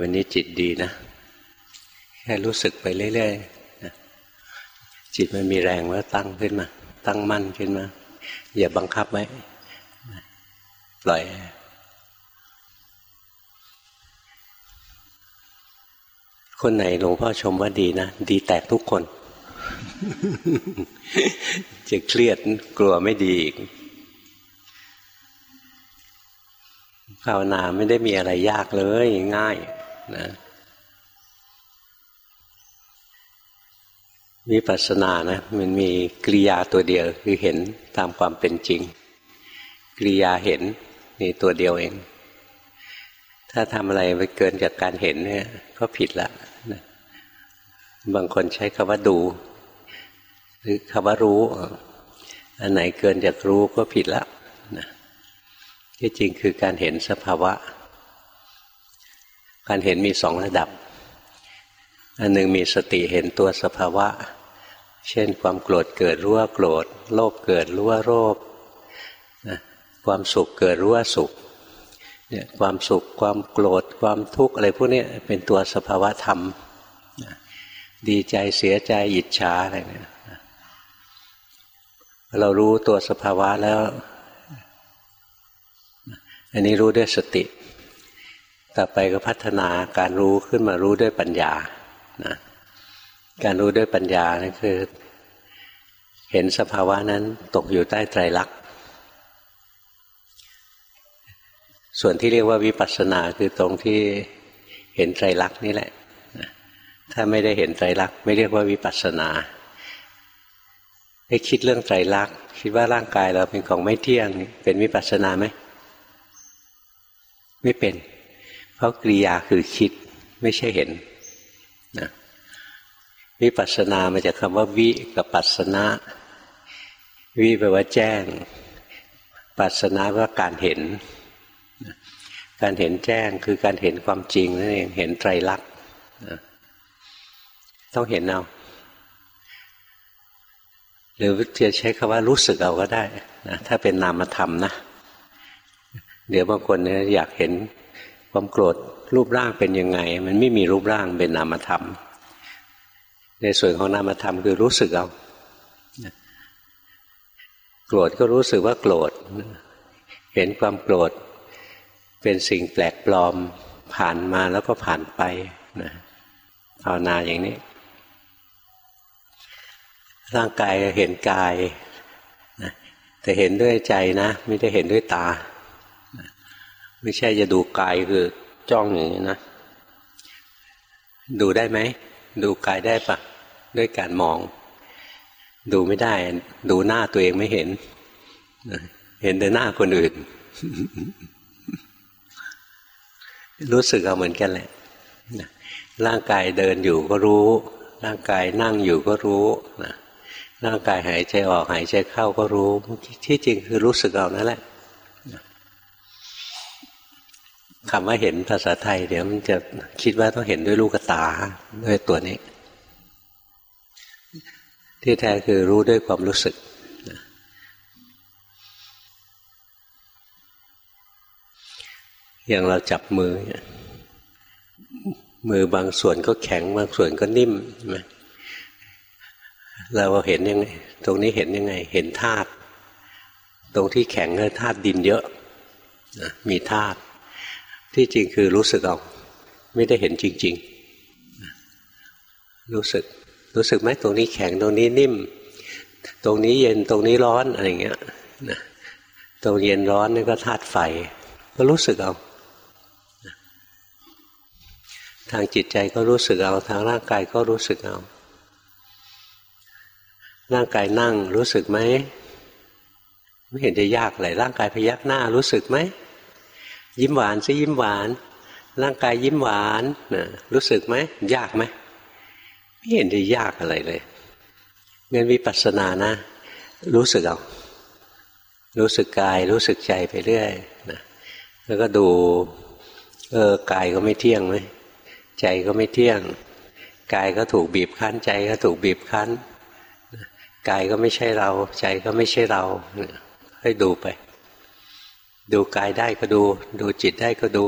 วันนี้จิตดีนะ แค่รู้สึกไปเรื่อยๆจิตมันมีแรงแล้วตั้งขึ้นมา ตั้งมั่นขึ้นมา อย่าบังคับไว้ปล่อยคนไหนหลวงพ่อชมว่าดีนะ ดีแตกทุกคน จะเครียดกลัวไม่ดีอีกภาวนาไม่ได้มีอะไรยากเลยง่าย นะวิปัสสนานะมันมีกริยาตัวเดียวคือเห็นตามความเป็นจริง กริยาเห็นนี่ตัวเดียวเอง ถ้าทำอะไรไปเกินจากการเห็นเนี่ยก็ผิดละนะบางคนใช้คำว่าดู หรือคำว่ารู้ อันไหนเกินจากรู้ก็ผิดละนะที่จริงคือการเห็นสภาวะ การเห็นมีสองระดับ อันหนึ่งมีสติเห็นตัวสภาวะ เช่นความโกรธเกิดรู้ว่าโกรธ โลภเกิดรู้ว่าโลภนะความสุขเกิดรู้ว่าสุขเนี่ยความสุขความโกรธความทุกข์อะไรพวกนี้เป็นตัวสภาวะธรรม ดีใจเสียใจอิจฉาอะไรเนี่ยเรารู้ตัวสภาวะแล้ว อันนี้รู้ด้วยสติ ต่อไปก็พัฒนาการรู้ขึ้นมารู้ด้วยปัญญานะการรู้ด้วยปัญญานั่คือ เห็นสภาวะนั้นตกอยู่ใต้ไตรลักษณ์ส่วนที่เรียกว่าวิปัสสนาคือตรงที่เห็นไตรลักษณ์นี่แหละถ้าไม่ได้เห็นไตรลักษณ์ไม่เรียกว่าวิปัสสนาให้คิดเรื่องไตรลักษณ์คิดว่าร่างกายเราเป็นของไม่เที่ยงเป็นวิปัสสนาไหมไม่เป็น ราะกริยาคือคิดไม่ใช่เห็นนะวิปัสสนามาจากคำว่าวิกับปัสสนะ วิแปลว่าแจ้ง ปัสสนาว่าการเห็น การเห็นแจ้งคือการเห็นความจริงนั่นเองเห็นไตรลักษณ์ต้องเห็นเอาหรือจะใช้คำว่ารู้สึกเอาก็ได้นะถ้าเป็นนามธรรมนะ เดี๋ยวบางคนเนี่ยอยากเห็น ความโกรธรูปร่างเป็นยังไง มันไม่มีรูปร่างเป็นนามธรรม ในส่วนของนามธรรมคือรู้สึกเอาโกรธก็รู้สึกว่าโกรธเห็นความโกรธเป็นสิ่งแปลกปลอมผ่านมาแล้วก็ผ่านไปนะภาวนาอย่างนี้ ร่างกายเห็นกายนะแต่เห็นด้วยใจนะ ไม่ได้เห็นด้วยตา ไม่ใช่จะดูกายคือจ้องอย่างนี้นะ ดูได้ไหม ดูกายได้ปะด้วยการมอง ดูไม่ได้ ดูหน้าตัวเองไม่เห็น เห็นแต่หน้าคนอื่น รู้สึกเอาเหมือนกันแหละร่างกายเดินอยู่ก็รู้ ร่างกายนั่งอยู่ก็รู้นะร่างกายหายใจออกหายใจเข้าก็รู้ ที่จริงคือรู้สึกเอานั่นแหละ คำว่าเห็นภาษาไทย เดี๋ยวมันจะคิดว่าต้องเห็นด้วยลูกตาด้วยตัวนี้ ที่แท้คือรู้ด้วยความรู้สึกอย่างเราจับมือ มือบางส่วนก็แข็ง บางส่วนก็นิ่มใช่ไหมเราเห็นยังไง ตรงนี้เห็นยังไง เห็นธาตุตรงที่แข็งคือธาตุดินเยอะมีธาตุ ที่จริงคือรู้สึกเอาไม่ได้เห็นจริง ๆ รู้สึก รู้สึกไหมตรงนี้แข็งตรงนี้นิ่ม ตรงนี้เย็นตรงนี้ร้อนอะไรเงี้ยนะตรงเย็นร้อนนี่ก็ธาตุไฟ ก็รู้สึกเอาทางจิตใจก็รู้สึกเอาทางร่างกายก็รู้สึกเอาร่างกายนั่งรู้สึกไหมไม่เห็นจะยากเลยร่างกายพยักหน้ารู้สึกไหม ยิ้มหวานซิยิ้มหวาน ร่างกายยิ้มหวานนะรู้สึกไหมยากไหมไม่เห็นจะยากอะไรเลยเงั้นวิปัสสนานะ รู้สึกเอารู้สึกกายรู้สึกใจไปเรื่อยนะแล้วก็ดูเออกายก็ไม่เที่ยงไหมใจก็ไม่เที่ยงกายก็ถูกบีบคั้น ใจก็ถูกบีบคั้นกายก็ไม่ใช่เรา ใจก็ไม่ใช่เราให้ดูไป ดูกายได้ก็ดู ดูจิตได้ก็ดู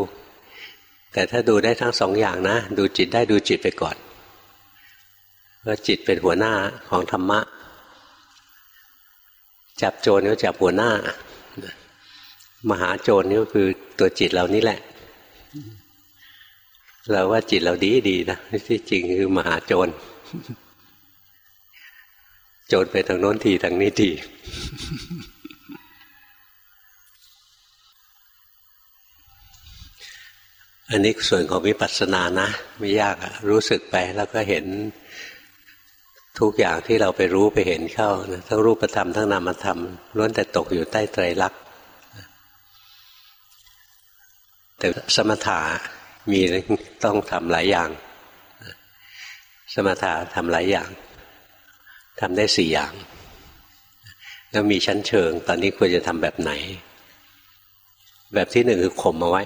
แต่ถ้าดูได้ทั้งสองอย่างนะ ดูจิตได้ดูจิตไปก่อนว่าจิตเป็นหัวหน้าของธรรมะ จับโจรก็จับหัวหน้า มหาโจรนี่ก็คือตัวจิตเรานี่แหละ เราว่าจิตเราดีดีนะที่จริงคือมหาโจรโจรไปทางโน้นทีทางนี้ที อันนี้ส่วนของวิปัสสนานะ ไม่ยากอะรู้สึกไปแล้วก็เห็นทุกอย่างที่เราไปรู้ไปเห็นเข้านะทั้งรูปธรรมทั้งนามธรรมล้วนแต่ตกอยู่ใต้ไตรลักษณ์แต่สมถะมีต้องทำหลายอย่าง สมถะทำหลายอย่างทำได้สี่อย่าง แล้วมีชั้นเชิง ตอนนี้ควรจะทำแบบไหน แบบที่หนึ่งคือข่มเอาไว้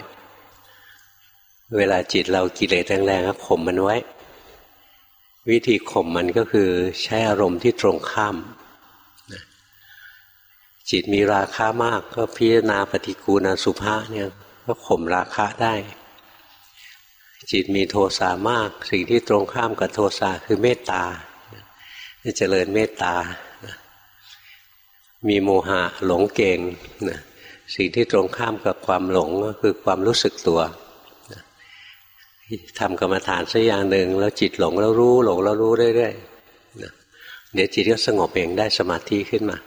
เวลาจิตเรากิเลสแรงๆก็ข่มมันไว้ วิธีข่มมันก็คือใช้อารมณ์ที่ตรงข้าม จิตมีราคามากก็พิจารณาปฏิกูณสุภาเนี่ยก็ข่มราคะได้ จิตมีโทสะมาก สิ่งที่ตรงข้ามกับโทสะคือเมตตาจะเจริญเมตตา มีโมหะหลงเก่งสิ่งที่ตรงข้ามกับความหลงก็คือความรู้สึกตัว ทำกรรมฐานสักอย่างหนึ่งแล้วจิตหลงแล้วรู้หลงแล้วรู้เรื่อยๆเดี๋ยวจิตก็สงบเองได้สมาธิขึ้นมา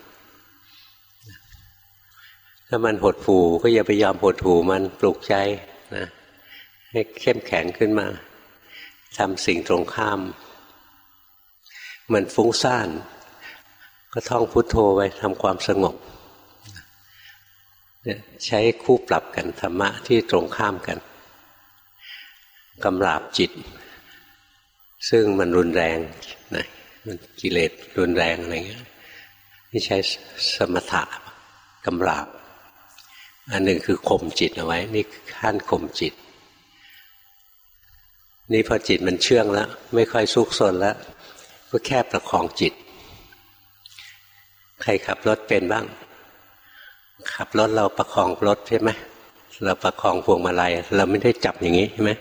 ถ้ามันหดผูก็อย่าไปยอมหดผูมันปลุกใจนะให้เข้มแข็งขึ้นมาทำสิ่งตรงข้าม มันฟุ้งซ่าน ก็ท่องพุทโธไว้ทำความสงบ ใช้คู่ปรับกันธรรมะที่ตรงข้ามกัน กำราบจิต ซึ่งมันรุนแรงนะมันกิเลสรุนแรงอะไรเงี้ยนี่ใช้สมถะกำราบ อันหนึ่งคือข่มจิตเอาไว้ นี่ขั้นข่มจิต นี่พอจิตมันเชื่องแล้ว ไม่ค่อยซุกซนแล้ว ก็แค่ประคองจิต ใครขับรถเป็นบ้าง ขับรถเราประคองรถใช่ไหมเราประคองพวงมาลัย เราไม่ได้จับอย่างนี้ใช่ไหม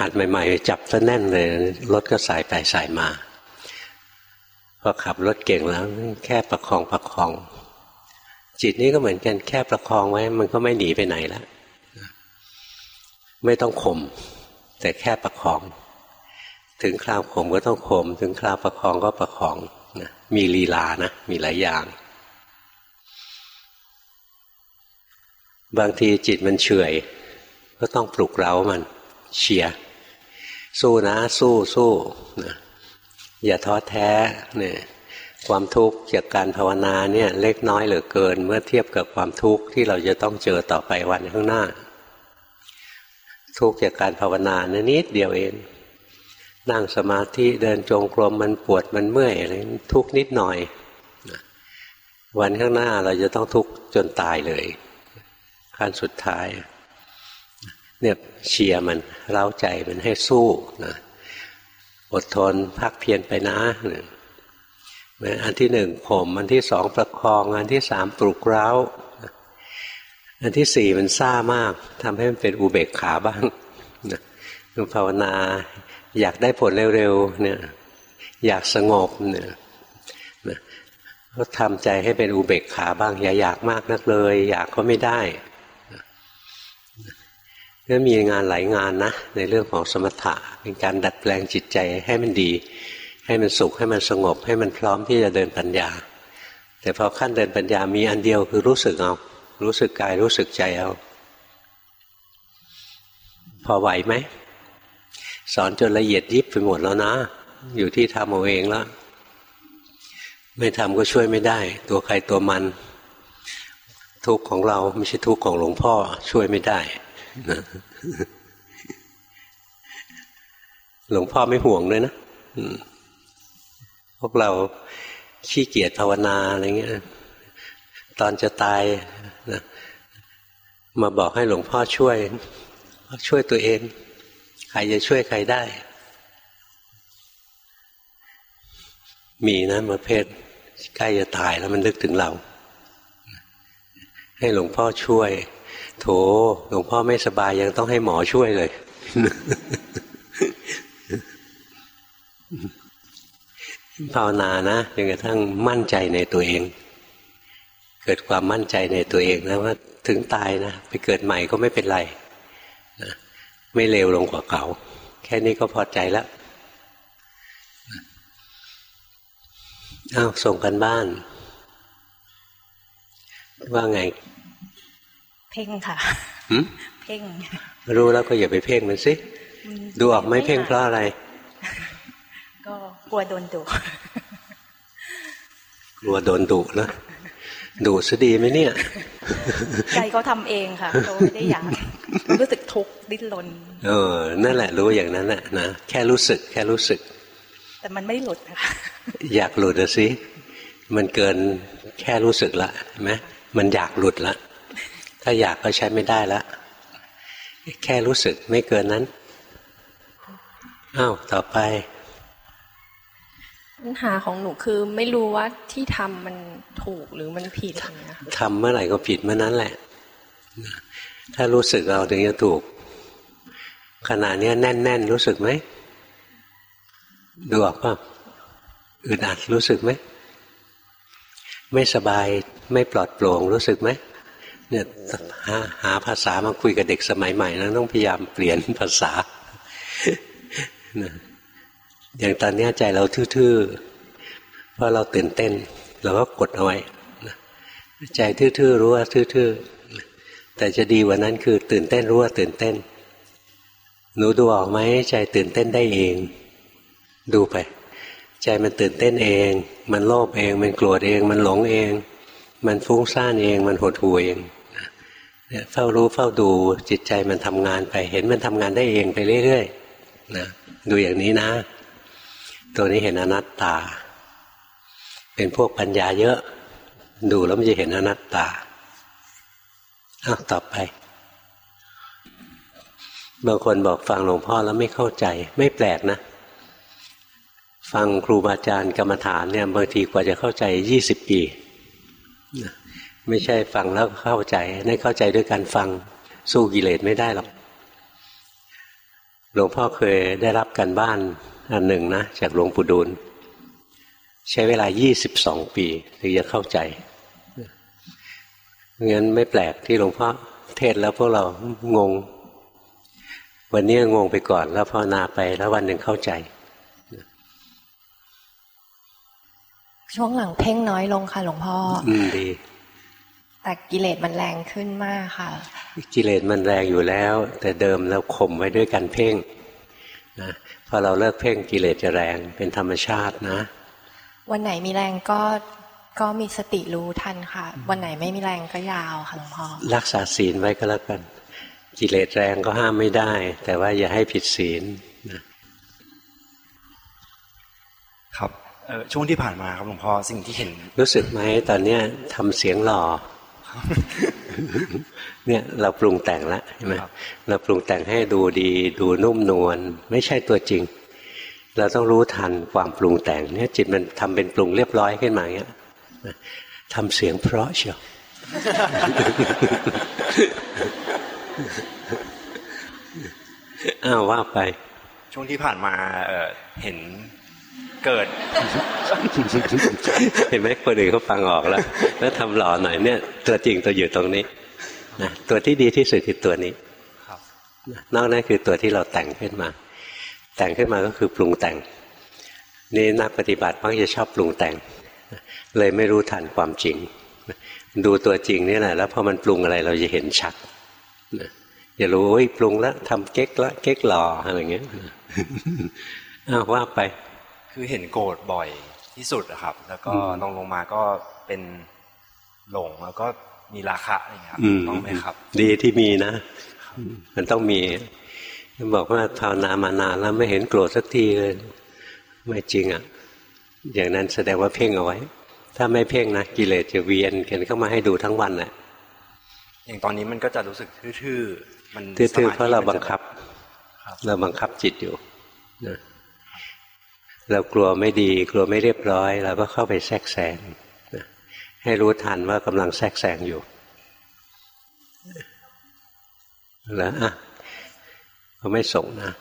หัดใหม่ๆ จับซะแน่นเลยรถก็สายไปสายมาพอขับรถเก่งแล้ว แค่ประคองประคอง จิตนี้ก็เหมือนกันแค่ประคองไว้ มันก็ไม่หนีไปไหนแล้วไม่ต้องข่มแต่แค่ประคอง ถึงคราวข่มก็ต้องข่มถึงคราวประคองก็ประคองนะมีลีลานะมีหลายอย่าง บางทีจิตมันเฉยก็ต้องปลุกเร้ามัน เชียร์สู้นะ สู้สู้นะอย่าท้อแท้เนี่ยความทุกข์จากการภาวนาเนี่ยเล็กน้อยเหลือเกิน เมื่อเทียบกับความทุกข์ที่เราจะต้องเจอต่อไปวันข้างหน้า ทุกข์จากการภาวนาเนี่ยนิดเดียวเอง นั่งสมาธิเดินจงกรมมันปวดมันเมื่อยอะไรทุกข์นิดหน่อย วันข้างหน้าเราจะต้องทุกข์จนตายเลยขั้นสุดท้าย เนี่ยเชียร์มันเร้าใจมันให้สู้นะอดทนพักเพียรไปนะอันที่หนึ่งผมอันที่สองประคอง อันที่สามปลุกเร้า อันที่สี่มันซ่ามากทำให้มันเป็นอุเบกขาบ้างนะภาวนาอยากได้ผลเร็วๆเนี่ยอยากสงบเนี่ยก็ทำใจให้เป็นอุเบกขาบ้าง อย่าอยากมากนักเลย อยากก็ไม่ได้ ก็มีงานหลายงานนะ ในเรื่องของสมถะเป็นการดัดแปลงจิตใจให้มันดี ให้มันสุขให้มันสงบ ให้มันพร้อมที่จะเดินปัญญา แต่พอขั้นเดินปัญญามีอันเดียวคือรู้สึกเอารู้สึกกายรู้สึกใจเอา พอไหวไหมสอนจนละเอียดยิบไปหมดแล้วนะ อยู่ที่ทำเอาเองแล้วไม่ทำก็ช่วยไม่ได้ ตัวใครตัวมัน ทุกข์ของเราไม่ใช่ทุกข์ของหลวงพ่อช่วยไม่ได้ หลวงพ่อไม่ห่วงเลยนะพวกเราขี้เกียจภาวนาอะไรเงี้ย ตอนจะตายนะมาบอกให้หลวงพ่อช่วย ช่วยตัวเอง ใครจะช่วยใครได้ มีนะประเภทใกล้จะตายแล้วมันนึกถึงเรา ให้หลวงพ่อช่วย โถหลวงพ่อไม่สบายยังต้องให้หมอช่วยเลย ภาวนานะจนกระทั่งมั่นใจในตัวเอง เกิดความมั่นใจในตัวเองนะว่าถึงตายนะไปเกิดใหม่ก็ไม่เป็นไรนะไม่เลวลงกว่าเก่า แค่นี้ก็พอใจแล้วอ้าวส่งกันบ้าน ว่าไง เพ่งค่ะเพ่ง รู้แล้วก็อย่าไปเพ่งมันสิดูออกไหมเพ่งเพราะอะไร ก็กลัวโดนดุกลัวโดนดุแล้วดุซะดีไหมเนี่ย ใจเขาทาเองค่ะเขาไม่ได้อยากรู้สึกทุกข์ดิ้นรนเออ นั่นแหละรู้อย่างนั้นแหละนะแค่รู้สึก แค่รู้สึก แต่มันไม่หลุดนะคะอยากหลุดสิมันเกินแค่รู้สึกละใช่ไหมมันอยากหลุดละ ถ้าอยากก็ใช้ไม่ได้ละแค่รู้สึกไม่เกินนั้นอ้าวต่อไป ปัญหาของหนูคือไม่รู้ว่าที่ทำมันถูกหรือมันผิดอย่างเงี้ยทำเมื่อไหร่ก็ผิดเมื่อนั้นแหละ ถ้ารู้สึกเราถึงจะถูก ขณะนี้แน่น ๆ รู้สึกไหมดูออกป่ะอึดอัดรู้สึกไหม ไม่สบายไม่ปลอดโปร่งรู้สึกไหม เนี่ยหาหาภาษามาคุยกับเด็กสมัยใหม่นะต้องพยายามเปลี่ยนภาษาอย่างตอนนี้ใจเราทื่อๆเพราะเราตื่นเต้นเราก็กดเอาไว้ใจทื่อๆรู้ว่าทื่อๆแต่จะดีกว่านั้นคือ ตื่นเต้นรู้ว่าตื่นเต้น หนูดูออกไหมใจตื่นเต้นได้เอง ดูไป ใจมันตื่นเต้นเอง มันโลภเอง มันโกรธเอง มันหลงเอง มันฟุ้งซ่านเอง มันหดหู่เอง เฝ้ารู้เฝ้าดูจิตใจมันทำงานไป เห็นมันทำงานได้เองไปเรื่อยๆนะดูอย่างนี้นะ ตัวนี้เห็นอนัตตา เป็นพวกปัญญาเยอะ ดูแล้วมันจะเห็นอนัตตาอ้าวต่อไป บางคนบอกฟังหลวงพ่อแล้วไม่เข้าใจ ไม่แปลกนะ ฟังครูบาอาจารย์กรรมฐานเนี่ยบางทีกว่าจะเข้าใจยี่สิบปี ไม่ใช่ฟังแล้วเข้าใจได้เข้าใจด้วยการฟังสู้กิเลสไม่ได้หรอกหลวงพ่อเคยได้รับการบ้านอันหนึ่งนะจากหลวงปู่ดูล ใช้เวลา 22 ปีถึงจะเข้าใจงั้นไม่แปลกที่หลวงพ่อเทศแล้วพวกเรางง วันนี้งงไปก่อนแล้วภาวนาไปแล้ววันหนึ่งเข้าใจ ช่วงหลังเพ่งน้อยลงค่ะหลวงพ่อ อืมดี แต่กิเลสมันแรงขึ้นมากค่ะ กิเลสมันแรงอยู่แล้ว แต่เดิมเราข่มไว้ด้วยการเพ่งนะพอเราเลิกเพ่งกิเลสจะแรงเป็นธรรมชาตินะ วันไหนมีแรงก็ก็มีสติรู้ทันค่ะ วันไหนไม่มีแรงก็ยาวค่ะหลวงพ่อรักษาศีลไว้ก็แล้วกัน กิเลสแรงก็ห้ามไม่ได้ แต่ว่าอย่าให้ผิดศีลนะครับช่วงที่ผ่านมาครับหลวงพ่อสิ่งที่เห็น รู้สึกไหมตอนเนี้ยทำเสียงหล่อ เนี่ยเราปรุงแต่งแล้วใช่ไหมเราปรุงแต่งให้ดูดี ดูนุ่มนวลไม่ใช่ตัวจริง เราต้องรู้ทันความปรุงแต่งเนี่ยจิตมันทำเป็นปรุงเรียบร้อยขึ้นมาอย่างเงี้ยทำเสียงเพราะเชียวอ้าวว่าไป ช่วงที่ผ่านมาเเห็น เกิด เห็นไหมคนอื่นเขาฟังออกแล้ว แล้วทำหล่อหน่อยเนี่ย ตัวจริงตัวอยู่ตรงนี้นะตัวที่ดีที่สุดคือตัวนี้นอกนั้นคือตัวที่เราแต่งขึ้นมา แต่งขึ้นมาก็คือปรุงแต่ง นี่นักปฏิบัติมักจะชอบปรุงแต่ง เลยไม่รู้ทันความจริง ดูตัวจริงนี่แหละแล้วพอมันปรุงอะไรเราจะเห็นชัดอย่ารู้ว่าปรุงแล้วทำเก๊กละเก๊กหล่ออะไรเงี้ยอ้าวว่าไป คือเห็นโกรธบ่อยที่สุดนะครับ แล้วก็ลงลงมาก็เป็นหลงแล้วก็มีราคะอะไรอย่างเงี้ยต้องไหมครับ ดีที่มีนะ มันต้องมีบอกว่าภาวนามานานแล้วไม่เห็นโกรธสักทีเลยไม่จริงอะ อย่างนั้นแสดงว่าเพ่งเอาไว้ ถ้าไม่เพ่งนะกิเลสจะเวียนเข็นเข้ามาให้ดูทั้งวันแหละอย่างตอนนี้มันก็จะรู้สึกทื่อๆมันทื่อๆเพราะเราบังคับเราบังคับจิตอยู่นะ เรากลัวไม่ดี กลัวไม่เรียบร้อยเราก็เข้าไปแทรกแซงให้รู้ทันว่ากำลังแทรกแซงอยู่แล้วอะเขาไม่ส่งนะ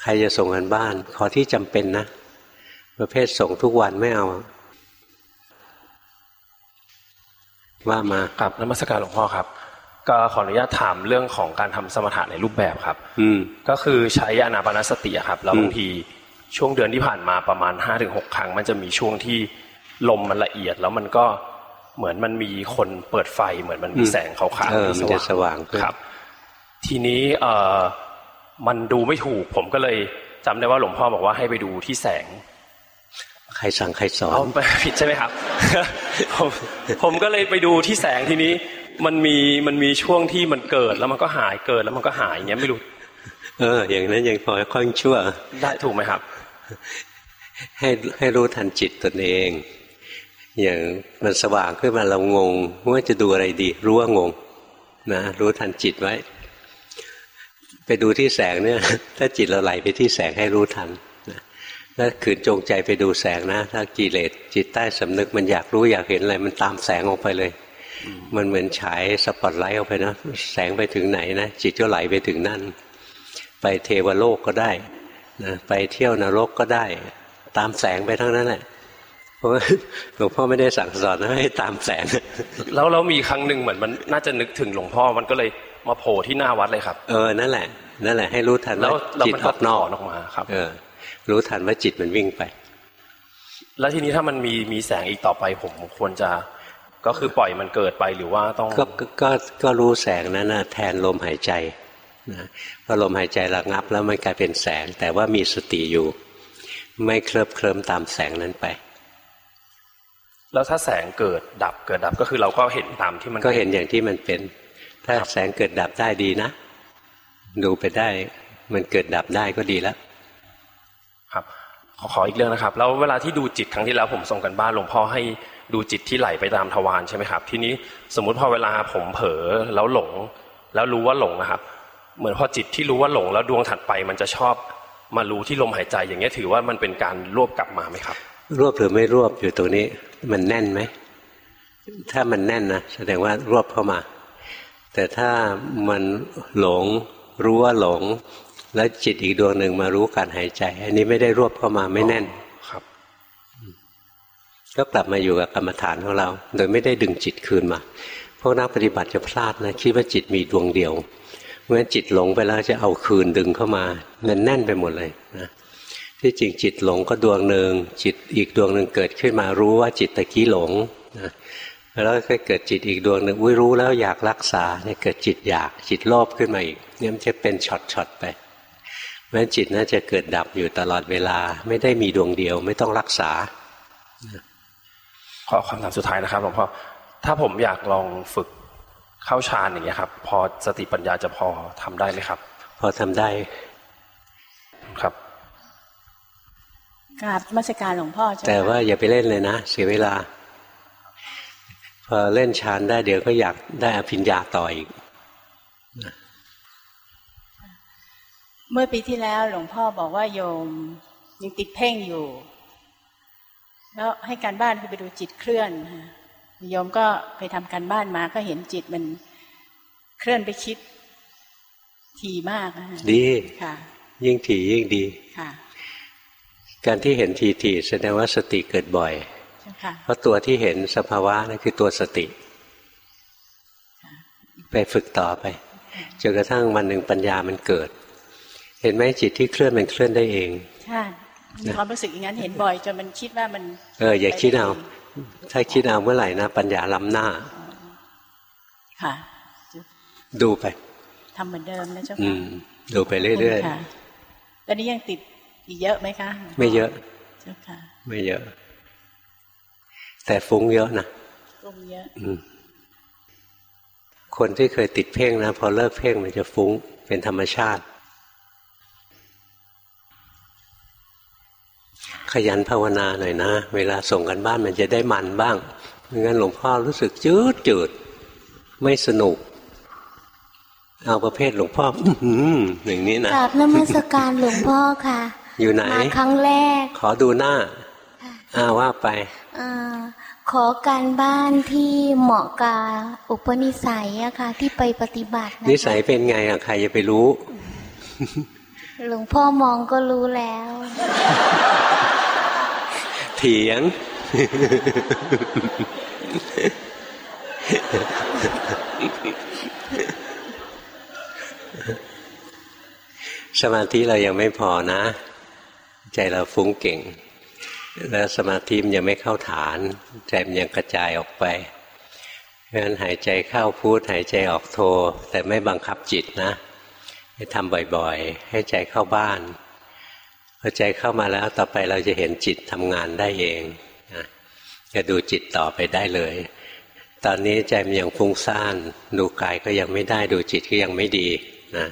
ใครจะส่งกันบ้าน ขอที่จำเป็นนะ ประเภทส่งทุกวันไม่เอา ว่ามาครับนมัสการหลวงพ่อครับ ก็ขออนุญาตถามเรื่องของการทำสมถะในรูปแบบครับ อืมก็คือใช้อานาปานสติอะครับแล้วบางที ช่วงเดือนที่ผ่านมาประมาณห้าถึงหกครั้ง มันจะมีช่วงที่ลมมันละเอียด แล้วมันก็เหมือนมันมีคนเปิดไฟเหมือนมันมีแสงขาวเออๆมันจะสว่างขึ้นครับ ทีนี้เอ่อมันดูไม่ถูก ผมก็เลยจำได้ว่าหลวงพ่อบอกว่าให้ไปดูที่แสง ใครสั่งใครสอนเอาไปผิดใช่ไหมครับผมผมก็เลยไปดูที่แสงทีนี้มันมีมันมีช่วงที่มันเกิดแล้วมันก็หายเกิดแล้วมันก็หายอย่างเงี้ยไม่รู้เออ อย่างนั้นยังพอค่อยชั่ว ได้ถูกไหมครับ ให้ให้รู้ทันจิตตนเอง อย่างมันสว่างขึ้นมาเรางงว่าจะดูอะไรดี รู้ว่างงนะรู้ทันจิตไว้ ไปดูที่แสงเนี่ย ถ้าจิตเราไหลไปที่แสงให้รู้ทันนะถ้าขืนจงใจไปดูแสงนะ ถ้ากิเลสจิตใต้สำนึกมันอยากรู้อยากเห็นอะไรมันตามแสงออกไปเลย มันเหมือนฉายสปอตไลท์ออกไปนะแสงไปถึงไหนนะจิตก็ไหลไปถึงนั่น ไปเทวโลกก็ได้ นะไปเที่ยวนรกก็ได้ ตามแสงไปทั้งนั้นแหละเพราะว่าหลวงพ่อไม่ได้สั่งสอนให้ตามแสงแล้วแล้วมีครั้งหนึ่งเหมือนมันน่าจะนึกถึงหลวงพ่อมันก็เลยมาโผล่ที่หน้าวัดเลยครับ เออนั่นแหละ นั่นแหละให้รู้ทันแล้วว่าแล้วจิตมันอก็อกนอกถอนออกมาครับ เออ รู้ทันว่าจิตมันวิ่งไป แล้วทีนี้ถ้ามันมีมีแสงอีกต่อไปผมควรจะก็คือปล่อยมันเกิดไปหรือว่าต้องก็ก็ก็ก็รู้แสงนั้นนะแทนลมหายใจ นะพอลมหายใจระงับแล้วมันกลายเป็นแสง แต่ว่ามีสติอยู่ ไม่เคลิบเคลิ้มตามแสงนั้นไป แล้วถ้าแสงเกิดดับเกิดดับก็คือเราก็เห็นตามที่มันก็เห็นอย่างที่มันเป็น ถ้าครับแสงเกิดดับได้ดีนะ ดูไปได้ มันเกิดดับได้ก็ดีแล้ว ครับขอขออีกเรื่องนะครับ แล้วเวลาที่ดูจิตครั้งที่แล้วผมส่งกันบ้านหลวงพ่อให้ดูจิตที่ไหลไปตามทวารใช่ไหมครับ ทีนี้สมมุติพอเวลาผมเผลอแล้วหลง แล้วรู้ว่าหลงนะครับ เหมือนพอจิตที่รู้ว่าหลงแล้วดวงถัดไป มันจะชอบมารู้ที่ลมหายใจอย่างเงี้ยถือว่ามันเป็นการรวบกลับมาไหมครับ รวบหรือไม่รวบอยู่ตรงนี้ มันแน่นไหมถ้ามันแน่นนะแสดงว่ารวบเข้ามา แต่ถ้ามันหลงรู้ว่าหลง แล้วจิตอีกดวงหนึ่งมารู้การหายใจ อันนี้ไม่ได้รวบเข้ามาไม่แน่นครับ ก็กลับมาอยู่กับกรรมฐานของเรา โดยไม่ได้ดึงจิตคืนมาพวกนักปฏิบัติจะพลาดนะคิดว่าจิตมีดวงเดียว เมื่อจิตหลงไปแล้วจะเอาคืนดึงเข้ามามันแน่นไปหมดเลยนะที่จริงจิตหลงก็ดวงหนึ่งจิตอีกดวงหนึ่งเกิดขึ้นมารู้ว่าจิตตะกี้หลงนะแล้วก็เกิดจิตอีกดวงหนึ่งอุ้ยรู้แล้วอยากรักษาเนี่ยเกิดจิตอยากจิตโลภขึ้นมาอีกเนี่ยมันจะเป็นช็อตๆไปเพราะฉะนั้นจิตน่าจะเกิดดับอยู่ตลอดเวลา ไม่ได้มีดวงเดียวไม่ต้องรักษาขอคำถามสุดท้ายนะครับหลวงพ่อถ้าผมอยากลองฝึก เข้าฌานอย่างเงี้ยครับ พอสติปัญญาจะพอทำได้ไหมครับ พอทำได้ครับกราบนมัสการหลวงพ่อเจ้าแต่ค่ะว่าอย่าไปเล่นเลยนะเสียเวลา พอเล่นฌานได้เดี๋ยวก็อยากได้อภิญญาต่ออีกเมื่อปีที่แล้วหลวงพ่อบอกว่าโยมยังติดเพ่งอยู่ แล้วให้การบ้านคือไปดูจิตเคลื่อนค่ะ โยมก็ไปทำการบ้านมาก็เห็นจิตมันเคลื่อนไปคิดทีมากนะคะดีค่ะ ยิ่งถี่ยิ่งดีค่ะการที่เห็นทีทีแสดงว่าสติเกิดบ่อยเจ้าค่ะเพราะตัวที่เห็นสภาวะนั่นคือตัวสติ ไปฝึกต่อไปจนกระทั่งวันหนึ่งปัญญามันเกิด เห็นไหมจิตที่เคลื่อนมันเคลื่อนได้เอง ใช่มีความรู้สึกอย่างนั้นเห็นบ่อยจนมันคิดว่ามัน เอออย่าคิดเอา ถ้าคิดเอาเมื่อไหร่นะ ปัญญาล้ำหน้า ค่ะ ดูไปทำเหมือนเดิมนะเจ้าอืค่ะมดูไปเรื่อยค่ะตอนนี้ยังติดอีกเยอะไหมคะๆไม่เยอะ เจ้าค่ะ ไม่เยอะ แต่ฟุ้งเยอะนะตรงเยอะอืมคนที่เคยติดเพ่งนะ พอเลิกเพ่งมันจะฟุ้งเป็นธรรมชาติ ขยันภาวนาหน่อยนะ เวลาส่งกันบ้านมันจะได้มันบ้างไม่งั้นหลวงพ่อรู้สึกจืดจืดไม่สนุก เอาประเภทหลวงพ่ออื้อหืออย่างนี้นะกราบนมัสการหลวงพ่อค่ะ อยู่ไหนมาครั้งแรก ขอดูหน้าอ้าว่าไปเอ่อขอการบ้านที่เหมาะกับอุปนิสัยอะค่ะ ที่ไปปฏิบัตินิสัยเป็นไงอะใครจะไปรู้ หลวงพ่อมองก็รู้แล้ว เถียง สมาธิเรายังไม่พอนะ ใจเราฟุ้งเก่ง แล้วสมาธิมันยังไม่เข้าฐาน ใจมันยังกระจายออกไปเพราะฉะนั้นหายใจเข้าพูดหายใจออกโท แต่ไม่บังคับจิตนะให้ทำบ่อยๆ ให้ใจเข้าบ้าน พอใจเข้ามาแล้วต่อไปเราจะเห็นจิตทำงานได้เองนะจะดูจิตต่อไปได้เลย ตอนนี้ใจมันยังฟุ้งซ่าน ดูกายก็ยังไม่ได้ดูจิตก็ยังไม่ดีนะ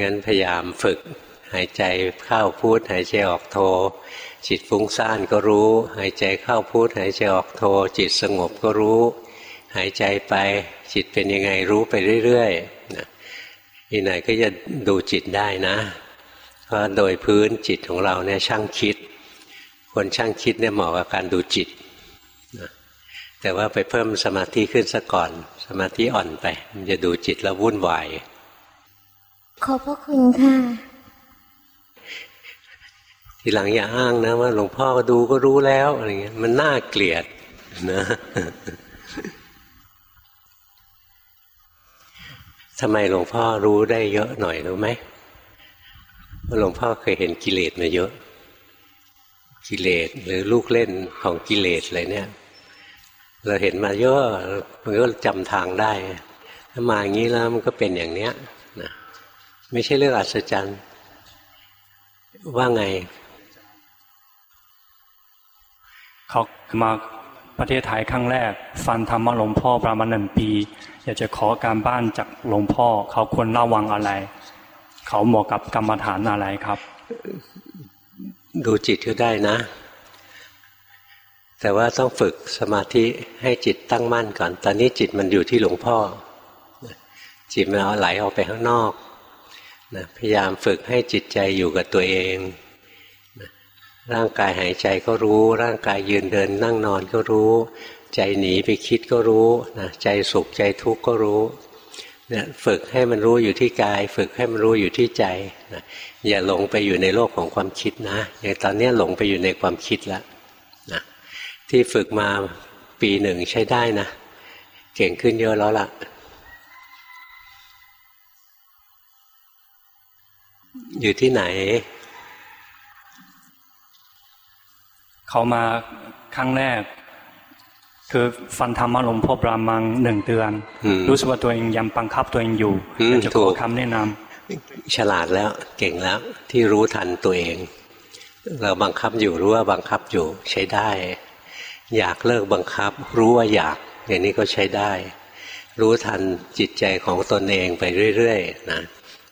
งั้นพยายามฝึกหายใจเข้าพูดหายใจออกโท จิตฟุ้งซ่านก็รู้ หายใจเข้าพูดหายใจออกโท จิตสงบก็รู้ หายใจไปจิตเป็นยังไงรู้ไปเรื่อยๆนะอีกหน่อยก็จะดูจิตได้นะ เพราะโดยพื้นจิตของเราเนี่ยช่างคิด คนช่างคิดเนี่ยเหมาะกับการดูจิตนะแต่ว่าไปเพิ่มสมาธิขึ้นซะก่อน สมาธิอ่อนไป มันจะดูจิตแล้ววุ่นวายขอบพระคุณค่ะ ทีหลังอย่าอ้างนะว่าหลวงพ่อก็ดูก็รู้แล้วอะไรเงี้ยมันน่าเกลียดนะทำไมหลวงพ่อรู้ได้เยอะหน่อยรู้ไหม หลวงพ่อเคยเห็นกิเลสมาเยอะ กิเลสหรือลูกเล่นของกิเลสอะไรเนี่ย เราเห็นมาเยอะมันก็จำทางได้ถ้ามาอย่างนี้แล้วมันก็เป็นอย่างเนี้ยนะไม่ใช่เรื่องอัศจรรย์ ว่าไงเขามาประเทศไทยครั้งแรก ฟันธรรมะหลวงพ่อประมาณหนึ่งปี อยากจะขอการบ้านจากหลวงพ่อ เขาควรระวังอะไร เขาเหมาะกับกรรมฐานอะไรครับ ดูจิตก็ได้นะ แต่ว่าต้องฝึกสมาธิให้จิตตั้งมั่นก่อน ตอนนี้จิตมันอยู่ที่หลวงพ่อ จิตมันเอาไหลออกไปข้างนอกนะพยายามฝึกให้จิตใจอยู่กับตัวเองร่างกายหายใจก็รู้ ร่างกายยืนเดินนั่งนอนก็รู้ ใจหนีไปคิดก็รู้นะใจสุขใจทุกข์ก็รู้ เนี่ยฝึกให้มันรู้อยู่ที่กาย ฝึกให้มันรู้อยู่ที่ใจนะอย่าหลงไปอยู่ในโลกของความคิดนะอย่างตอนนี้หลงไปอยู่ในความคิดแล้วนะที่ฝึกมาปีหนึ่งใช้ได้นะ เก่งขึ้นเยอะแล้วล่ะ อยู่ที่ไหน เขามาครั้งแรก คือฟันธรรมะหลวงพ่อปรามังหนึ่งเดือน รู้สึกว่าตัวเองยังบังคับตัวเองอยู่จะขอคำแนะนำฉลาดแล้วเก่งแล้วที่รู้ทันตัวเอง เราบังคับอยู่รู้ว่าบังคับอยู่ใช้ได้ อยากเลิกบังคับ รู้ว่าอยากอย่างนี้ก็ใช้ได้ รู้ทันจิตใจของตนเองไปเรื่อยๆนะ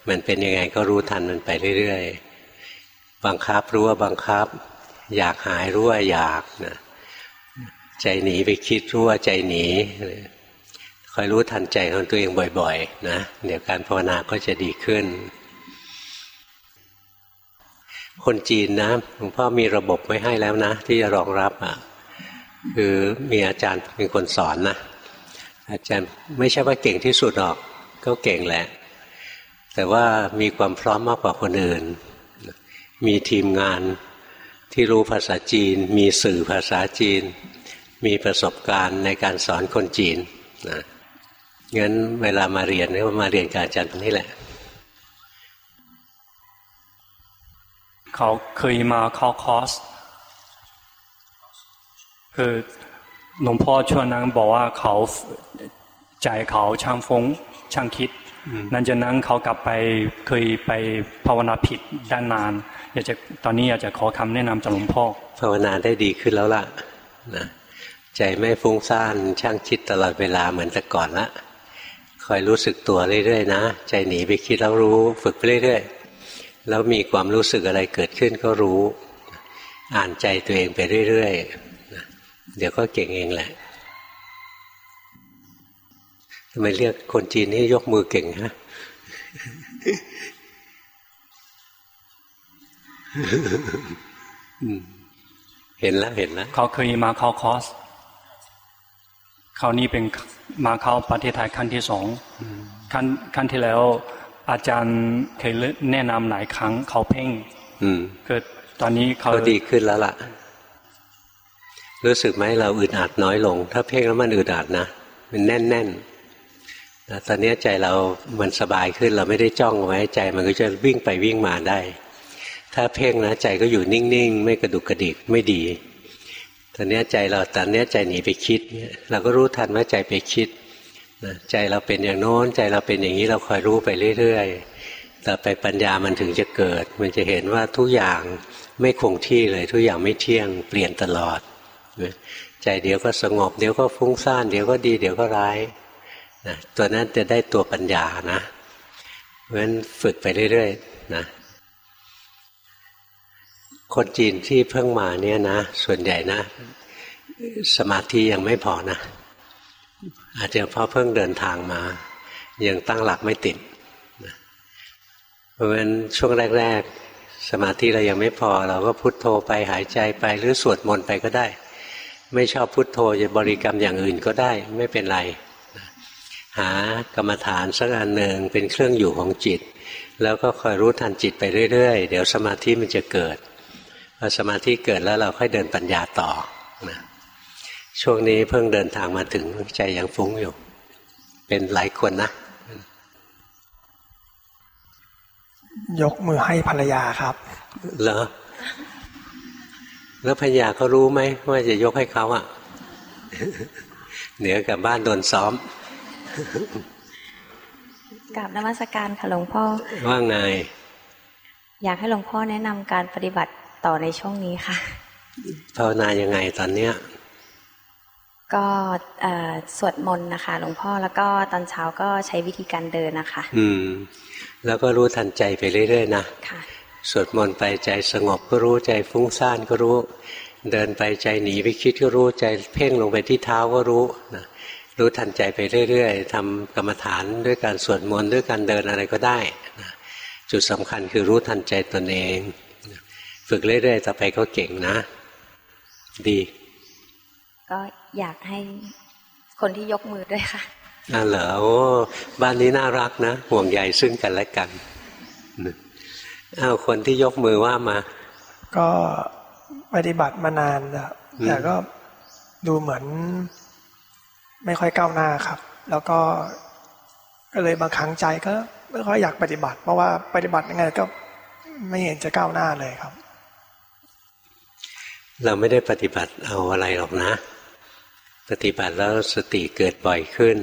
มันเป็นยังไงก็รู้ทันมันไปเรื่อยๆบังคับรู้ว่าบังคับ อยากหายรู้ว่าอยากนะ ใจหนีไปคิดรู้ว่าใจหนีคอยรู้ทันใจของตัวเองบ่อยๆ นะเดี๋ยวการภาวนาก็จะดีขึ้น คนจีนนะหลวงพ่อมีระบบไว้ให้แล้วนะ ที่จะรองรับอะคือมีอาจารย์เป็นคนสอนนะอาจารย์ไม่ใช่ว่าเก่งที่สุดหรอกก็เก่งแหละ แต่ว่ามีความพร้อมมากกว่าคนอื่น มีทีมงานที่รู้ภาษาจีน มีสื่อภาษาจีน มีประสบการณ์ในการสอนคนจีนนะงั้นเวลามาเรียนก็มาเรียนกับอาจารย์นี่แหละ เขาเคยมาเข้าคอร์สคือหลวงพ่อช่วงนั้นบอกว่าเขาใจเขาช่างฟงช่างคิดนั่นจากนั้นเขากลับไปเคยไปภาวนาผิดด้านนาน อยากจะตอนนี้อยากจะขอคำแนะนำจากหลวงพ่อภาวนาได้ดีขึ้นแล้วล่ะนะ ใจไม่ฟุ้งซ่านช่างคิดตลอดเวลาเหมือนแต่ก่อนละคอยรู้สึกตัวเรื่อยๆนะ ใจหนีไปคิดแล้วรู้ฝึกไปเรื่อยๆแล้วมีความรู้สึกอะไรเกิดขึ้นก็รู้ อ่านใจตัวเองไปเรื่อยๆเดี๋ยวก็เก่งเองแหละทำไมเรียกคนจีนนี่ยกมือเก่งฮะเห็นแล้วเห็นแล้วเขาเคยมาเข้าคอร์ส คราวนี้เป็นมาเข้าประเทศไทยขั้นที่สองขั้นขั้นที่แล้ว อาจารย์เคยแนะนำหลายครั้งเขาเพ่งเกิดตอนนี้เขาดีขึ้นแล้วล่ะ รู้สึกไหมเราอึดอัดน้อยลง ถ้าเพ่งแล้วมันอึดอัดนะมันแน่นแน่นแต่ตอนนี้ใจเรามันสบายขึ้นเราไม่ได้จ้องไว้ใจมันก็จะวิ่งไปวิ่งมาได้ ถ้าเพ่งนะใจก็อยู่นิ่งๆ ไม่กระดุกกระดิกไม่ดี ตอนนี้ใจเราตอนนี้ใจหนีไปคิด เราก็รู้ทันว่าใจไปคิดใจเราเป็นอย่างโน้นใจเราเป็นอย่างนี้เราคอยรู้ไปเรื่อยๆ ต่อไปปัญญามันถึงจะเกิด มันจะเห็นว่าทุกอย่างไม่คงที่เลย ทุกอย่างไม่เที่ยงเปลี่ยนตลอด ใจเดี๋ยวก็สงบ เดี๋ยวก็ฟุ้งซ่านเดี๋ยวก็ดี เดี๋ยวก็ร้ายนะตัวนั้นจะได้ตัวปัญญานะเพราะฉะนั้นฝึกไปเรื่อยๆนะ คนจีนที่เพิ่งมาเนี่ยนะ ส่วนใหญ่นะ สมาธิยังไม่พอนะ อาจจะเพราะเพิ่งเดินทางมา ยังตั้งหลักไม่ติดเพราะฉะนั้นช่วงแรก ๆ สมาธิเรายังไม่พอ เราก็พุโทโธไปหายใจไปหรือสวดมนต์ไปก็ได้ ไม่ชอบพุโทโธจะบริกรรมอย่างอื่นก็ได้ไม่เป็นไร หากรรมฐานสักอันหนึ่งเป็นเครื่องอยู่ของจิต แล้วก็คอยรู้ทันจิตไปเรื่อย ๆ เดี๋ยวสมาธิมันจะเกิด พอสมาธิเกิดแล้วเราค่อยเดินปัญญาต่อนะช่วงนี้เพิ่งเดินทางมาถึงใจยังฟุ้งอยู่ เป็นหลายคนนะ ยกมือให้ภรรยาครับ เหรอ แล้วภรรยาเขารู้ไหมว่าจะยกให้เขาอะ่ะเหนือกับบ้านโดนซ้อมกราบนมัสการค่ะหลวงพ่อ ว่าไง อยากให้หลวงพ่อแนะนำการปฏิบัติ ต่อในช่วงนี้ค่ะ ภาวนายังไงตอนเนี้ย ก็สวดมนต์นะคะ หลวงพ่อแล้วก็ตอนเช้าก็ใช้วิธีการเดินนะคะ อืม แล้วก็รู้ทันใจไปเรื่อยๆนะค่ะสวดมนต์ไปใจสงบก็รู้ใจฟุ้งซ่านก็รู้ เดินไปใจหนีไปคิดก็รู้ใจเพ่งลงไปที่เท้าก็รู้นะรู้ทันใจไปเรื่อยๆทำกรรมฐานด้วยการสวดมนต์ด้วยการเดินอะไรก็ได้นะจุดสำคัญคือรู้ทันใจตนเอง ฝึกเรื่อยๆต่อไปก็เก่งนะ ดี ก็อยากให้คนที่ยกมือด้วยค่ะน่าเหรอโอ้บ้านนี้น่ารักนะ ห่วงใยซึ่งกันและกันอ้าวคนที่ยกมือว่ามา ก็ปฏิบัติมานานแล้วแต่ก็ดูเหมือน ไม่ค่อยก้าวหน้าครับ แล้วก็ก็เลยบางครั้งใจก็ไม่ค่อยอยากปฏิบัติ เพราะว่าปฏิบัติยังไงก็ไม่เห็นจะก้าวหน้าเลยครับ เราไม่ได้ปฏิบัติเอาอะไรหรอกนะ ปฏิบัติแล้วสติเกิดบ่อยขึ้น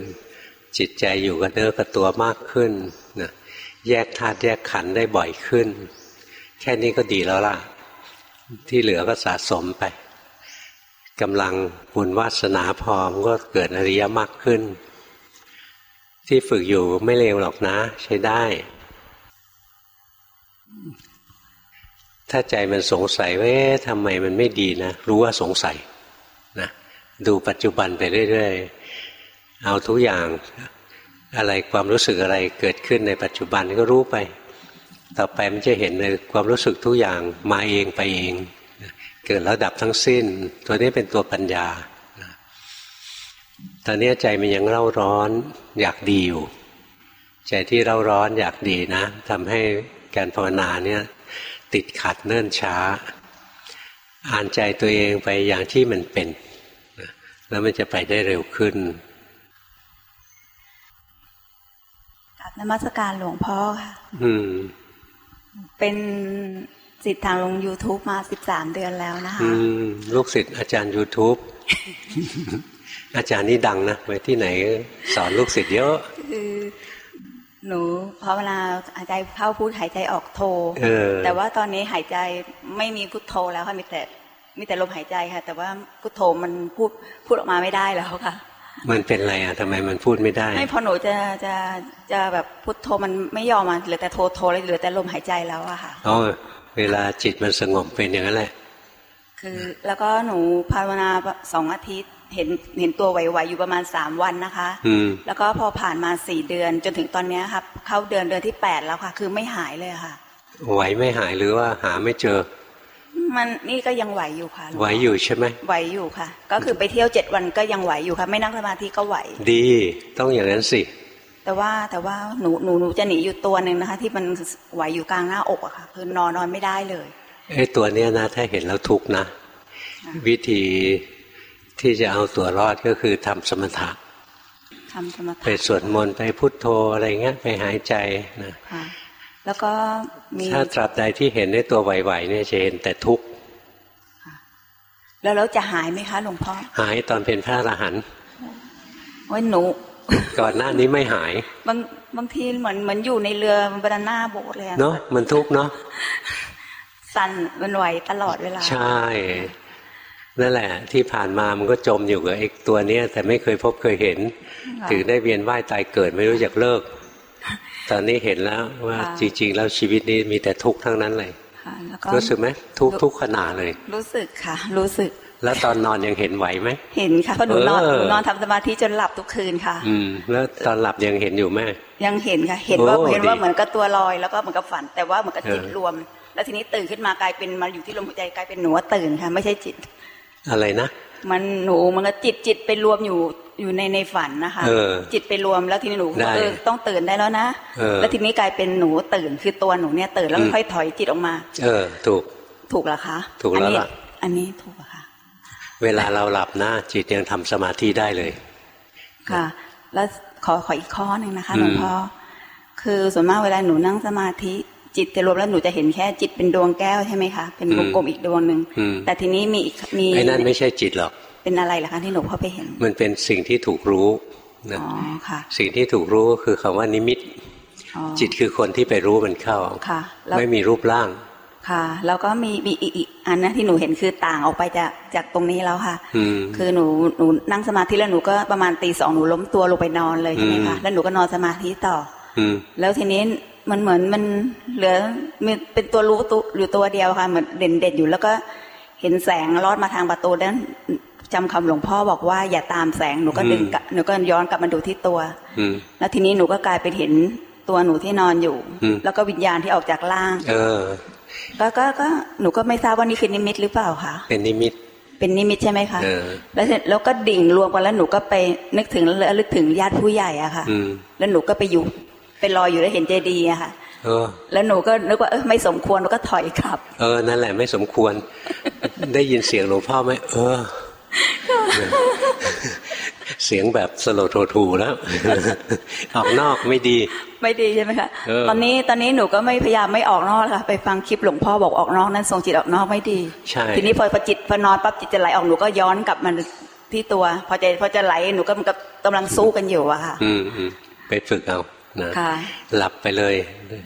จิตใจอยู่กับเนื้อกับตัวมากขึ้นนะแยกธาตุแยกขันธ์ได้บ่อยขึ้น แค่นี้ก็ดีแล้วล่ะ ที่เหลือก็สะสมไปกำลังบุญวาสนาพอมก็เกิดอริยมรรคขึ้น ที่ฝึกอยู่ไม่เลวหรอกนะ ใช้ได้ ถ้าใจมันสงสัยว่าทำไมมันไม่ดีนะ รู้ว่าสงสัยนะดูปัจจุบันไปเรื่อยๆ เอาทุกอย่างอะไรความรู้สึกอะไรเกิดขึ้นในปัจจุบันก็รู้ไป ต่อไปมันจะเห็นในความรู้สึกทุกอย่างมาเองไปเอง เกิดแล้วดับทั้งสิ้น ตัวนี้เป็นตัวปัญญาตอนนี้ใจมันยังเร่าร้อนอยากดีอยู่ ใจที่เร่าร้อนอยากดีนะทำให้การภาวนาเนี่ย ติดขัดเนิ่นช้า อ่านใจตัวเองไปอย่างที่มันเป็น แล้วมันจะไปได้เร็วขึ้นกับนมัสการหลวงพ่อค่ะเป็นสิทธิ์ทางลง YouTube มาสิบสามเดือนแล้วนะคะลูกศิษย์อาจารย์ YouTube อาจารย์นี่ดังนะไปที่ไหนสอนลูกศิษย์เยอะ หนูภาวนาหายใจเข้าพูดหายใจออกโทแต่ว่าตอนนี้หายใจไม่มีพุทโธแล้วค่ะมีแต่มีแต่ลมหายใจค่ะ แต่ว่าพุทโธมันพูดพูดออกมาไม่ได้แล้วค่ะ มันเป็นไรอะทำไมมันพูดไม่ได้ไม่พอหนูจะจะจะแบบพุทโธมันไม่ยอมมาเหลือแต่โทโทเลยเหลือแต่ลมหายใจแล้วอะค่ะอ๋อเวลาจิตมันสงบเป็นอย่างนั้นแหละคือแล้วก็หนูภาวนาสองอาทิตย์ เห็นเห็นตัวไหวๆอยู่ประมาณสามวันนะคะแล้วก็พอผ่านมาสี่เดือนจนถึงตอนนี้ครับเข้าเดือนเดือนที่แปดแล้วค่ะ คือไม่หายเลยค่ะ ไหวไม่หายหรือว่าหาไม่เจอ มันนี่ก็ยังไหวอยู่ค่ะ ไหวอยู่ใช่ไหมไหวอยู่ค่ะ ก็คือไปเที่ยวเจ็ดวันก็ยังไหวอยู่ค่ะ ไม่นั่งสมาธิก็ไหว ดีต้องอย่างนั้นสิ แต่ว่าแต่ว่าหนูหนูหนูจะหนีอยู่ตัวหนึ่งนะคะ ที่มันไหวอยู่กลางหน้าอกอะค่ะ คือนอนนอนไม่ได้เลยไอ้ตัวเนี้ยนะถ้าเห็นแล้วทุกนะ วิธี ที่จะเอาตัวรอดก็คือทำสมถะทำสมถะไปสวดมนต์ไปพุทโธอะไรเงี้ยไปหายใจนะแล้วก็มีถ้าตราบใดที่เห็นในตัวไหวๆเนี่ยจะเห็นแต่ทุกข์แล้วเราจะหายไหมคะหลวงพ่อหายตอนเป็นพระอรหันต์ว่าหนู ก่อนหน้านี้ไม่หาย บางบางทีเหมือนเหมือนอยู่ในเรือบรรณาโบสเลยเนาะมันทุกข์เนาะสั่นมันไหวตลอดเวลา ใช่ นั่นแหละ ที่ผ่านมามันก็จมอยู่กับไอ้ตัวเนี้ย แต่ไม่เคยพบเคยเห็น ถึงได้เวียนว่ายตายเกิดไม่รู้จักเลิก ตอนนี้เห็นแล้วว่าจริง ๆ แล้วชีวิตนี้มีแต่ทุกข์ทั้งนั้นเลยรู้สึกไหมทุกทุกขนาดเลย รู้สึกค่ะ รู้สึก แล้วตอนนอนยังเห็นไหวไหมเห็นค่ะเพราะหนูนอนหนูนอนทำสมาธิจนหลับทุกคืนค่ะ อืม แล้วตอนหลับยังเห็นอยู่ไหมยังเห็นค่ะ เห็นว่าเห็นว่าเหมือนกับตัวลอยแล้วก็เหมือนกับฝัน แต่ว่าเหมือนกับจิตรวม แล้วทีนี้ตื่นขึ้นมากลายเป็นมาอยู่ที่ลมหายใจกลายเป็นหนูตื่นค่ะ ไม่ใช่จิต อะไรนะมันหนูมันก็จิตจิตไปรวมอยู่อยู่ในในฝันนะคะจิตไปรวมแล้วทีนี้หนูเออต้องตื่นได้แล้วนะแล้วทีนี้กลายเป็นหนูตื่นคือตัวหนูเนี่ยตื่นแล้วค่อยถอยจิตออกมา เออ ถูกถูกหรอคะ ถูกแล้วล่ะอันนี้ถูกค่ะ เวลาเราหลับนะจิตยังทำสมาธิได้เลย ค่ะ แล้วขอขออีกข้อหนึ่งนะคะหลวงพ่อคือส่วนมากเวลาหนูนั่งสมาธิ จิตจะรวมแล้วหนูจะเห็นแค่จิตเป็นดวงแก้วใช่ไหมคะ เป็นวงกลมอีกดวงหนึ่งแต่ทีนี้มีอีกมีไอ้นั่นไม่ใช่จิตหรอกเป็นอะไรล่ะคะที่หนูพ่อไปเห็น มันเป็นสิ่งที่ถูกรู้นะสิ่งที่ถูกรู้ก็คือคำว่านิมิต จิตคือคนที่ไปรู้มันเข้าค่ะไม่มีรูปร่างค่ะ แล้วก็มีมีอีกอันนะที่หนูเห็นคือต่างออกไปจากจากตรงนี้แล้วค่ะคือหนูหนูนั่งสมาธิแล้วหนูก็ประมาณตีสองหนูล้มตัวลงไปนอนเลยใช่ไหมคะแล้วหนูก็นอนสมาธิต่อแล้วทีนี้ มันเหมือนมันเหลือมีเป็นตัวรู้ตัวอยู่ตัวเดียวค่ะเหมือนเด่นเด่นอยู่แล้วก็เห็นแสงลอดมาทางประตูด้านจำคำหลวงพ่อบอกว่าอย่าตามแสงหนูก็ดึงหนูก็ย้อนกลับมาดูที่ตัวแล้วทีนี้หนูก็กลายเป็นเห็นตัวหนูที่นอนอยู่ แล้วก็วิญญาณที่ออกจากล่าง เออก็ก็ก็หนูก็ไม่ทราบว่านี่คือนิมิตหรือเปล่าคะเป็นนิมิต เป็นนิมิตใช่ไหมคะแล้วแล้วก็ดิ่งรวมกันแล้วหนูก็ไปนึกถึงแล้วลึกถึงญาติผู้ใหญ่อะค่ะแล้วหนูก็ไปอยู่ ไปลอยอยู่แล้วเห็นเจดีย์อะค่ะแล้วหนูก็นึกว่าเออไม่สมควรหนูก็ถอยกลับ เออนั่นแหละไม่สมควร ได้ยินเสียงหลวงพ่อไหมเออ เสียงแบบสโลโททูแล้วออกนอกไม่ดี ไม่ดีใช่ไหมคะตอนนี้ตอนนี้หนูก็ไม่พยายามไม่ออกนอกค่ะไปฟังคลิปหลวงพ่อบอกออกนอกนั้นทรงจิตออกนอกไม่ดีใช่ทีนี้พอจิตพอนอนปั๊บจิตจะไหลออกหนูก็ย้อนกลับมาที่ตัว พอใจพอจะไหลหนูก็มันก็กำลังสู้กันอยู่อะค่ะ อืมไปฝึกเอา นะหลับไปเลย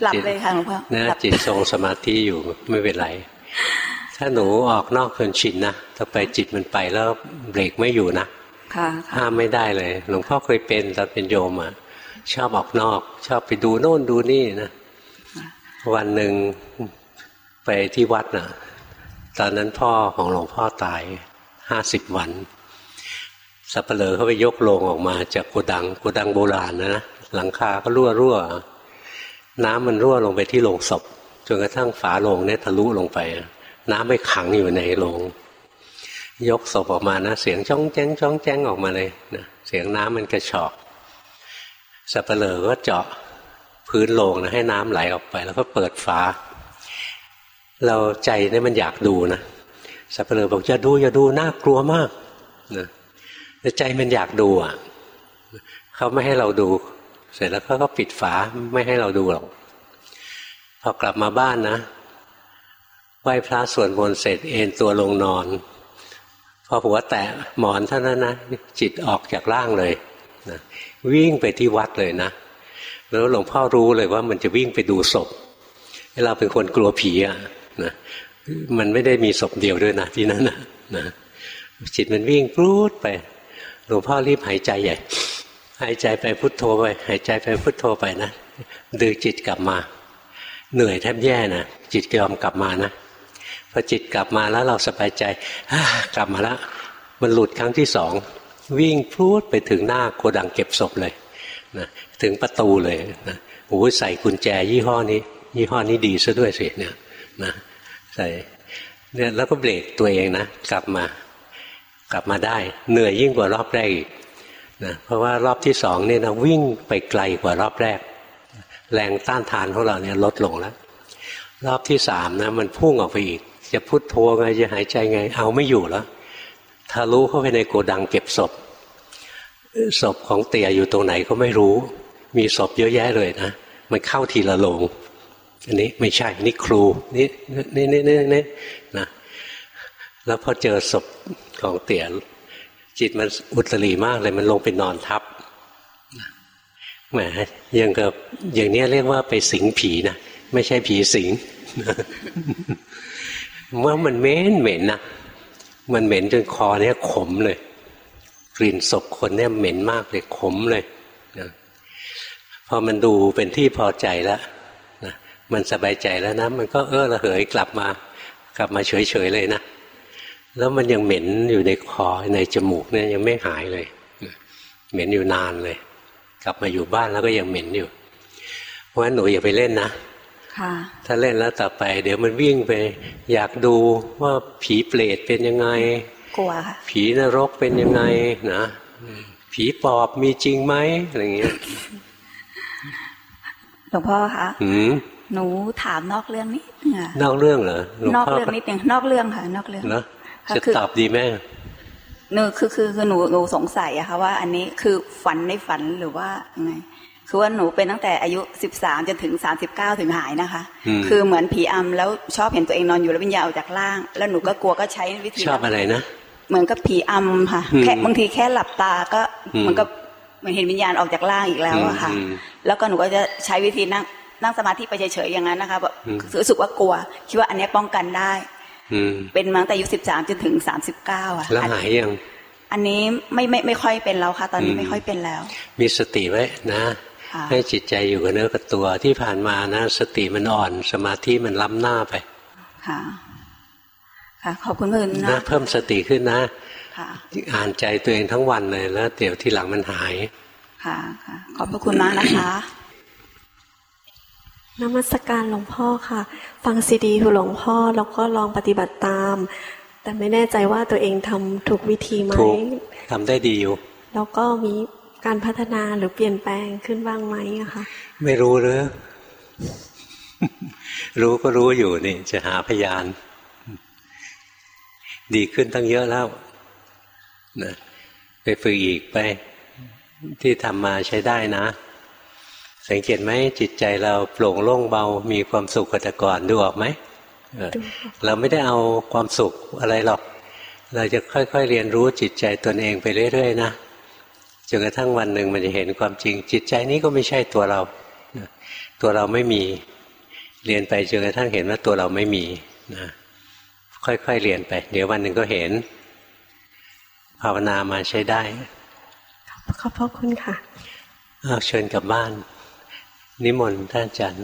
หลับเลยค่ะหลวงพ่อนะจิตทรงสมาธิอยู่ไม่เป็นไร ถ้าหนูออกนอกเพลินชินนะถ้าไปจิตมันไปแล้วเบรกไม่อยู่นะห้ามไม่ได้เลย หลวงพ่อเคยเป็นตอนเป็นโยมอะชอบออกนอก ชอบไปดูโน่นดูนี่นะวันหนึ่งไปที่วัดนะตอนนั้นพ่อของหลวงพ่อตายห้าสิบวันสับเปลือเขาไปยกโลงออกมาจากโกดังโกดังโบราณนะนะ หลังคาก็รั่วรั่วน้ำมันรั่วลงไปที่โลงศพจนกระทั่งฝาโลงเนี่ยทะลุลงไป น้ำไปขังอยู่ในโรงยกศพออกมานะ เสียงจ้องแจ้งจ้องแจ้งออกมาเลยนะเสียงน้ำมันกระชอกสับเปลือก็เจาะพื้นโลงนะให้น้ำไหลออกไป แล้วก็เปิดฝา เราใจเนี่ยมันอยากดูนะสับเปลือบอกจะดูอย่าดูน่ากลัวมากนะแต่ใจมันอยากดูอะเขาไม่ให้เราดู เสร็จแล้วเขาก็ปิดฝาไม่ให้เราดูหรอกพอกลับมาบ้านนะไหว้พระสวดมนต์เสร็จเอนตัวลงนอน พอหัวแตะหมอนเท่านั้นนะจิตออกจากร่างเลยนะวิ่งไปที่วัดเลยนะ แล้วหลวงพ่อรู้เลยว่ามันจะวิ่งไปดูศพเราเป็นคนกลัวผีอะนะมันไม่ได้มีศพเดียวด้วยนะที่นั้นนะนะจิตมันวิ่งปลูดไป หลวงพ่อรีบหายใจใหญ่ หายใจไปพุทโธไปหายใจไปพุทโธไปนะดึงจิตกลับมา เหนื่อยแทบแย่นะจิตยอมกลับมานะพอจิตกลับมาแล้วเราสบายใจกลับมาแล้วมันหลุดครั้งที่สองวิ่งพูดไปถึงหน้าโกดังเก็บศพเลยนะถึงประตูเลยนะโอ้ใส่กุญแจยี่ห้อนี้ ยี่ห้อนี้ดีซะด้วยสิเนี่ยนะใส่เนี่ยแล้วก็เบรกตัวเองนะ กลับมากลับมาได้ เหนื่อยยิ่งกว่ารอบแรกอีก นะเพราะว่ารอบที่สองเนี่ยนะวิ่งไปไกลกว่ารอบแรก แรงต้านทานของเราเนี่ยลดลงแล้ว รอบที่สามนะมันพุ่งออกไปอีก จะพุทโธไงจะหายใจไง เอาไม่อยู่แล้วทะลุเข้าไปในโกดังเก็บศพ ศพของเตี่ยอยู่ตรงไหนก็ไม่รู้ มีศพเยอะแยะเลยนะมันเข้าทีละโลงอันนี้ไม่ใช่นี่ครูนี่นี่นี่นี่นี่นะแล้วพอเจอศพของเตี่ย จิตมันอุตรีมากเลยมันลงไปนอนทับแหมยังกับอย่างนี้เรียกว่าไปสิงผีนะไม่ใช่ผีสิงว่ามันเหม็นเหม็นนะมันเหม็นจนคอเนี่ยขมเลย กลิ่นศพคนเนี่ยเหม็นมากเลยขมเลยนะพอมันดูเป็นที่พอใจแล้วนะมันสบายใจแล้วนะมันก็เออระเหยกลับมากลับมาเฉยๆเลยนะ แล้วมันยังเหม็นอยู่ในคอในจมูกเนี่ยยังไม่หายเลย เหม็นอยู่นานเลย กลับมาอยู่บ้านแล้วก็ยังเหม็นอยู่ เพราะฉะนั้นหนูอย่าไปเล่นนะถ้าเล่นแล้วต่อไป เดี๋ยวมันวิ่งไป อยากดูว่าผีเปรตเป็นยังไงกลัวค่ะผีนรกเป็นยังไงนะผีปอบมีจริงไหมอะไรเงี้ยหลวงพ่อคะหืมหนูถามนอกเรื่องนิดนอกเรื่องเหรอนอกเรื่องนิดนึงนอกเรื่องค่ะ นอกเรื่องนะ จะตอบดีแม่เนอคือคือคือหนูหนูสงสัยอะค่ะว่า อันนี้คือฝันในฝันหรือว่าไงคือว่าหนูเป็นตั้งแต่อายุสิบสามจนถึงสามสิบเก้าถึงหายนะคะ คือเหมือนผีอำแล้วชอบเห็นตัวเองนอนอยู่แล้ววิญญาณออกจากร่าง แล้วหนูก็กลัวก็ใช้วิธีชอบอะไรนะเหมือนกับผีอำค่ะ แค่บางทีแค่หลับตาก็มันก็เหมือนเห็นวิญญาณออกจากร่างอีกแล้วอะค่ะ แล้วก็หนูก็จะใช้วิธีนั่งนั่งสมาธิไปเฉยๆอย่างนั้นนะคะแบบรู้สึกว่ากลัว คิดว่าอันนี้ป้องกันได้ เป็นมาตั้งแต่อายุสิบสามจนถึงสามสิบเก้าอะแล้วหายยัง อันนี้ไม่ไม่ไม่ค่อยเป็นแล้วค่ะ ตอนนี้ไม่ค่อยเป็นแล้ว มีสติไว้นะให้จิตใจอยู่กับเนื้อกับตัวที่ผ่านมานะ สติมันอ่อน สมาธิมันล้ำหน้าไป ค่ะ ค่ะ ขอบคุณเพื่อนนะเพิ่มสติขึ้นนะค่ะอ่านใจตัวเองทั้งวันเลยแล้วเดี๋ยวที่หลังมันหาย ค่ะค่ะขอบพระคุณมากนะคะ นมัสการหลวงพ่อค่ะ ฟังซีดีของหลวงพ่อแล้วก็ลองปฏิบัติตาม แต่ไม่แน่ใจว่าตัวเองทำถูกวิธีไหมทำได้ดีอยู่ แล้วก็มีการพัฒนาหรือเปลี่ยนแปลงขึ้นบ้างไหมอะคะไม่รู้เลยรู้ก็รู้อยู่นี่จะหาพยาน ดีขึ้นตั้งเยอะแล้วนะไปฝึกอีกไป ที่ทำมาใช้ได้นะ สังเกตไหมจิตใจเราโปร่งโล่งเบา มีความสุขกว่าแต่ก่อนดูออกไหมเราไม่ได้เอาความสุขอะไรหรอก เราจะค่อยๆเรียนรู้จิตใจตนเองไปเรื่อยๆนะจนกระทั่งวันหนึ่งมันจะเห็นความจริง จิตใจนี้ก็ไม่ใช่ตัวเรา ตัวเราไม่มี เรียนไปจนกระทั่งเห็นว่าตัวเราไม่มีนะค่อยๆเรียนไป เดี๋ยววันหนึ่งก็เห็น ภาวนามาใช้ได้ขอบพระคุณค่ะเอาเชิญกลับบ้าน นิมนต์ท่านอาจารย์